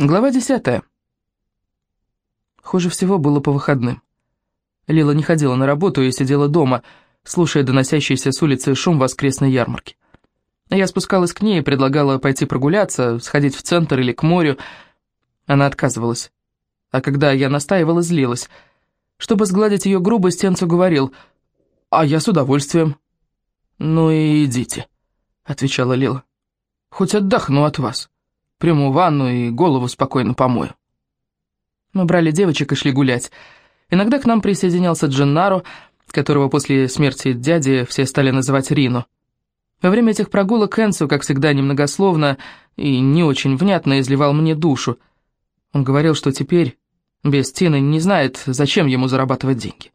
Глава десятая. Хуже всего было по выходным. Лила не ходила на работу и сидела дома, слушая доносящийся с улицы шум воскресной ярмарки. Я спускалась к ней и предлагала пойти прогуляться, сходить в центр или к морю. Она отказывалась. А когда я настаивала, злилась. Чтобы сгладить ее грубость, Энцо говорил, «А я с удовольствием». «Ну и идите», — отвечала Лила. «Хоть отдохну от вас». Приму ванну и голову спокойно помою. Мы брали девочек и шли гулять. Иногда к нам присоединялся Дженнаро, которого после смерти дяди все стали называть Рино. Во время этих прогулок Энсу, как всегда, немногословно и не очень внятно изливал мне душу. Он говорил, что теперь без Тины не знает, зачем ему зарабатывать деньги.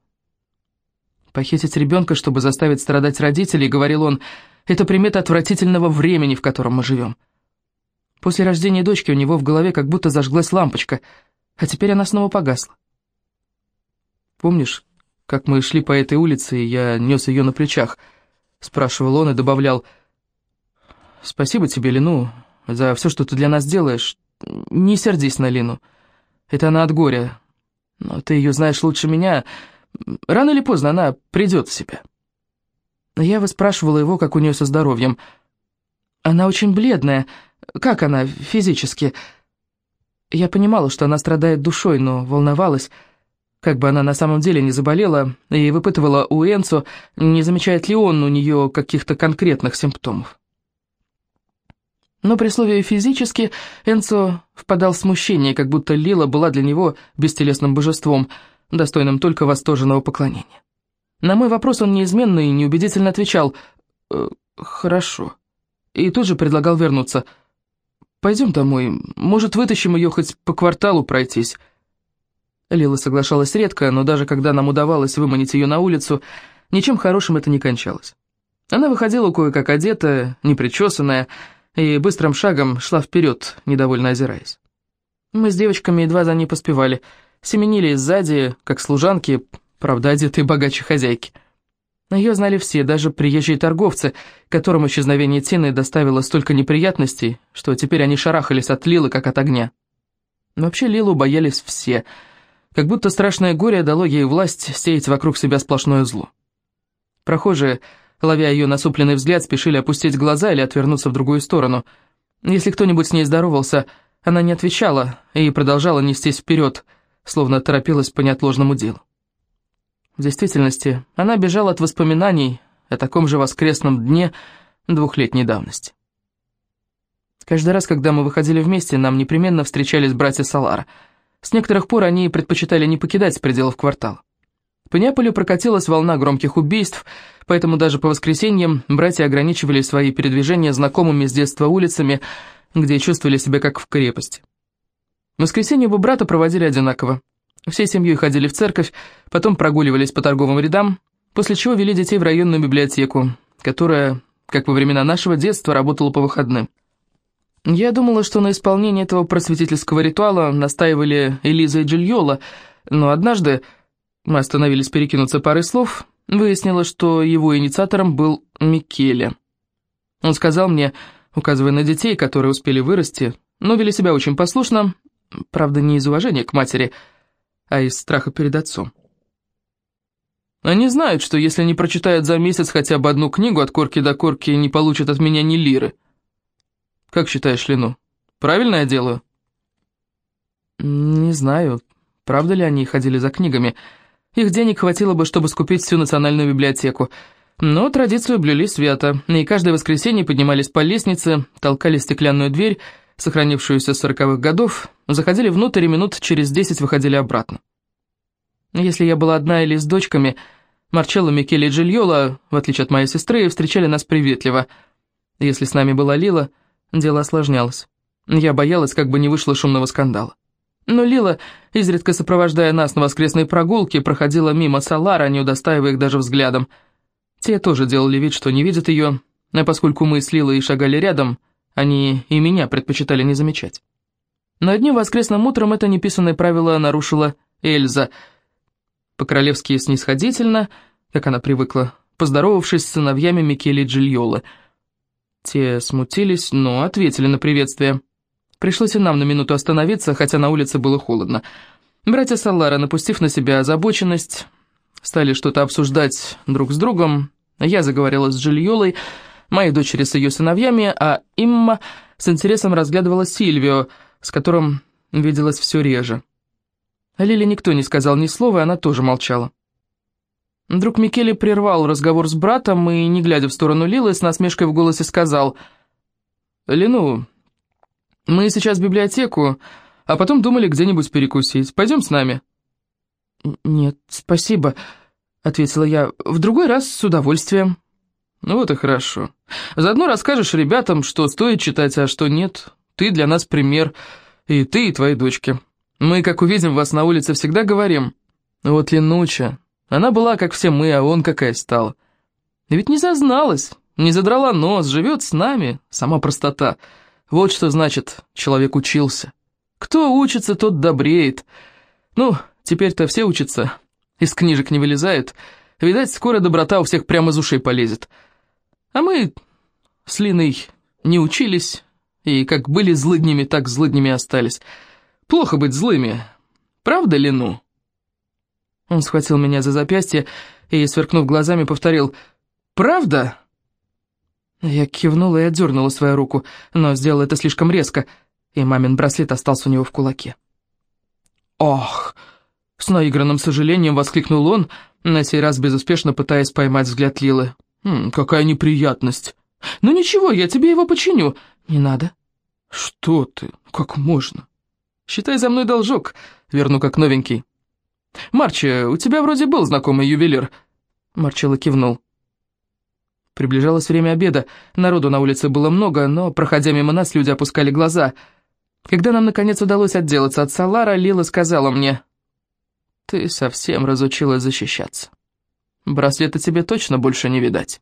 Похитить ребенка, чтобы заставить страдать родителей, говорил он, это примета отвратительного времени, в котором мы живем. После рождения дочки у него в голове как будто зажглась лампочка, а теперь она снова погасла. «Помнишь, как мы шли по этой улице, и я нес ее на плечах?» — спрашивал он и добавлял. «Спасибо тебе, Лину, за все, что ты для нас делаешь. Не сердись на Лину. Это она от горя. Но ты ее знаешь лучше меня. Рано или поздно она придет в себя». Я выспрашивала его, как у нее со здоровьем. «Она очень бледная», как она физически? Я понимала, что она страдает душой, но волновалась, как бы она на самом деле не заболела, и выпытывала у Энцо, не замечает ли он у нее каких-то конкретных симптомов. Но при слове «физически» Энцо впадал в смущение, как будто Лила была для него бестелесным божеством, достойным только восторженного поклонения. На мой вопрос он неизменно и неубедительно отвечал «Э, «Хорошо», и тут же предлагал вернуться – Пойдем домой. Может, вытащим ее хоть по кварталу пройтись». Лила соглашалась редко, но даже когда нам удавалось выманить ее на улицу, ничем хорошим это не кончалось. Она выходила кое-как одетая, непричесанная, и быстрым шагом шла вперед, недовольно озираясь. Мы с девочками едва за ней поспевали, семенили сзади, как служанки, правда, одетые богаче хозяйки. Ее знали все, даже приезжие торговцы, которым исчезновение Тины доставило столько неприятностей, что теперь они шарахались от Лилы, как от огня. Вообще Лилу боялись все, как будто страшное горе дало ей власть сеять вокруг себя сплошное зло. Прохожие, ловя ее насупленный взгляд, спешили опустить глаза или отвернуться в другую сторону. Если кто-нибудь с ней здоровался, она не отвечала и продолжала нестись вперед, словно торопилась по неотложному делу. В действительности, она бежала от воспоминаний о таком же воскресном дне двухлетней давности. Каждый раз, когда мы выходили вместе, нам непременно встречались братья Салара. С некоторых пор они предпочитали не покидать пределов квартала. По Неаполю прокатилась волна громких убийств, поэтому даже по воскресеньям братья ограничивали свои передвижения знакомыми с детства улицами, где чувствовали себя как в крепости. Воскресенье оба брата проводили одинаково. Всей семьей ходили в церковь, потом прогуливались по торговым рядам, после чего вели детей в районную библиотеку, которая, как во времена нашего детства, работала по выходным. Я думала, что на исполнение этого просветительского ритуала настаивали Элиза и Джильола, но однажды мы остановились перекинуться парой слов, выяснилось, что его инициатором был Микеле. Он сказал мне, указывая на детей, которые успели вырасти, но вели себя очень послушно, правда, не из уважения к матери, а из страха перед отцом. Они знают, что если не прочитают за месяц хотя бы одну книгу от корки до корки, не получат от меня ни лиры. Как считаешь, Лину, правильно я делаю? Не знаю, правда ли они ходили за книгами. Их денег хватило бы, чтобы скупить всю национальную библиотеку. Но традицию блюли свято, и каждое воскресенье поднимались по лестнице, толкали стеклянную дверь, сохранившуюся с сороковых годов, заходили внутрь и минут через десять выходили обратно. Если я была одна или с дочками, Марчелло, Микеле и Джильола, в отличие от моей сестры, встречали нас приветливо. Если с нами была Лила, дело осложнялось. Я боялась, как бы не вышло шумного скандала. Но Лила, изредка сопровождая нас на воскресной прогулке, проходила мимо Салара, не удостаивая их даже взглядом. Те тоже делали вид, что не видят ее, а поскольку мы с Лилой шагали рядом, они и меня предпочитали не замечать. Но одним воскресным утром это неписанное правило нарушила Эльза. По-королевски снисходительно, как она привыкла, поздоровавшись с сыновьями Микеле и Джильола. Те смутились, но ответили на приветствие. Пришлось и нам на минуту остановиться, хотя на улице было холодно. Братья Саллара, напустив на себя озабоченность, стали что-то обсуждать друг с другом. Я заговорила с Джильолой, моей дочери с ее сыновьями, а Имма с интересом разглядывала Сильвио, с которым виделась все реже. Лиле никто не сказал ни слова, и она тоже молчала. Друг Микеле прервал разговор с братом и, не глядя в сторону Лилы, с насмешкой в голосе сказал, «Лину, мы сейчас в библиотеку, а потом думали где-нибудь перекусить. Пойдем с нами?» «Нет, спасибо», — ответила я. «В другой раз с удовольствием». «Ну вот и хорошо. Заодно расскажешь ребятам, что стоит читать, а что нет. Ты для нас пример, и ты, и твои дочки. Мы, как увидим вас на улице, всегда говорим. Вот Ленуча, она была, как все мы, а он какая стала. Ведь не зазналась, не задрала нос, живет с нами, сама простота. Вот что значит, человек учился. Кто учится, тот добреет. Ну, теперь-то все учатся, из книжек не вылезают. Видать, скоро доброта у всех прямо из ушей полезет. А мы с Линой не учились, и как были злыднями, так злыднями остались. Плохо быть злыми, правда, Лину? Он схватил меня за запястье и, сверкнув глазами, повторил «Правда?» Я кивнула и отдернула свою руку, но сделала это слишком резко, и мамин браслет остался у него в кулаке. «Ох!» — с наигранным сожалением воскликнул он, на сей раз безуспешно пытаясь поймать взгляд Лилы. «Хм, «Какая неприятность! Ну ничего, я тебе его починю!» «Не надо!» «Что ты? Как можно?» «Считай за мной должок, верну как новенький». «Марчи, у тебя вроде был знакомый ювелир». Марчелло кивнул. Приближалось время обеда, народу на улице было много, но, проходя мимо нас, люди опускали глаза. Когда нам, наконец, удалось отделаться от Салара, Лила сказала мне, «Ты совсем разучилась защищаться. Браслета тебе точно больше не видать».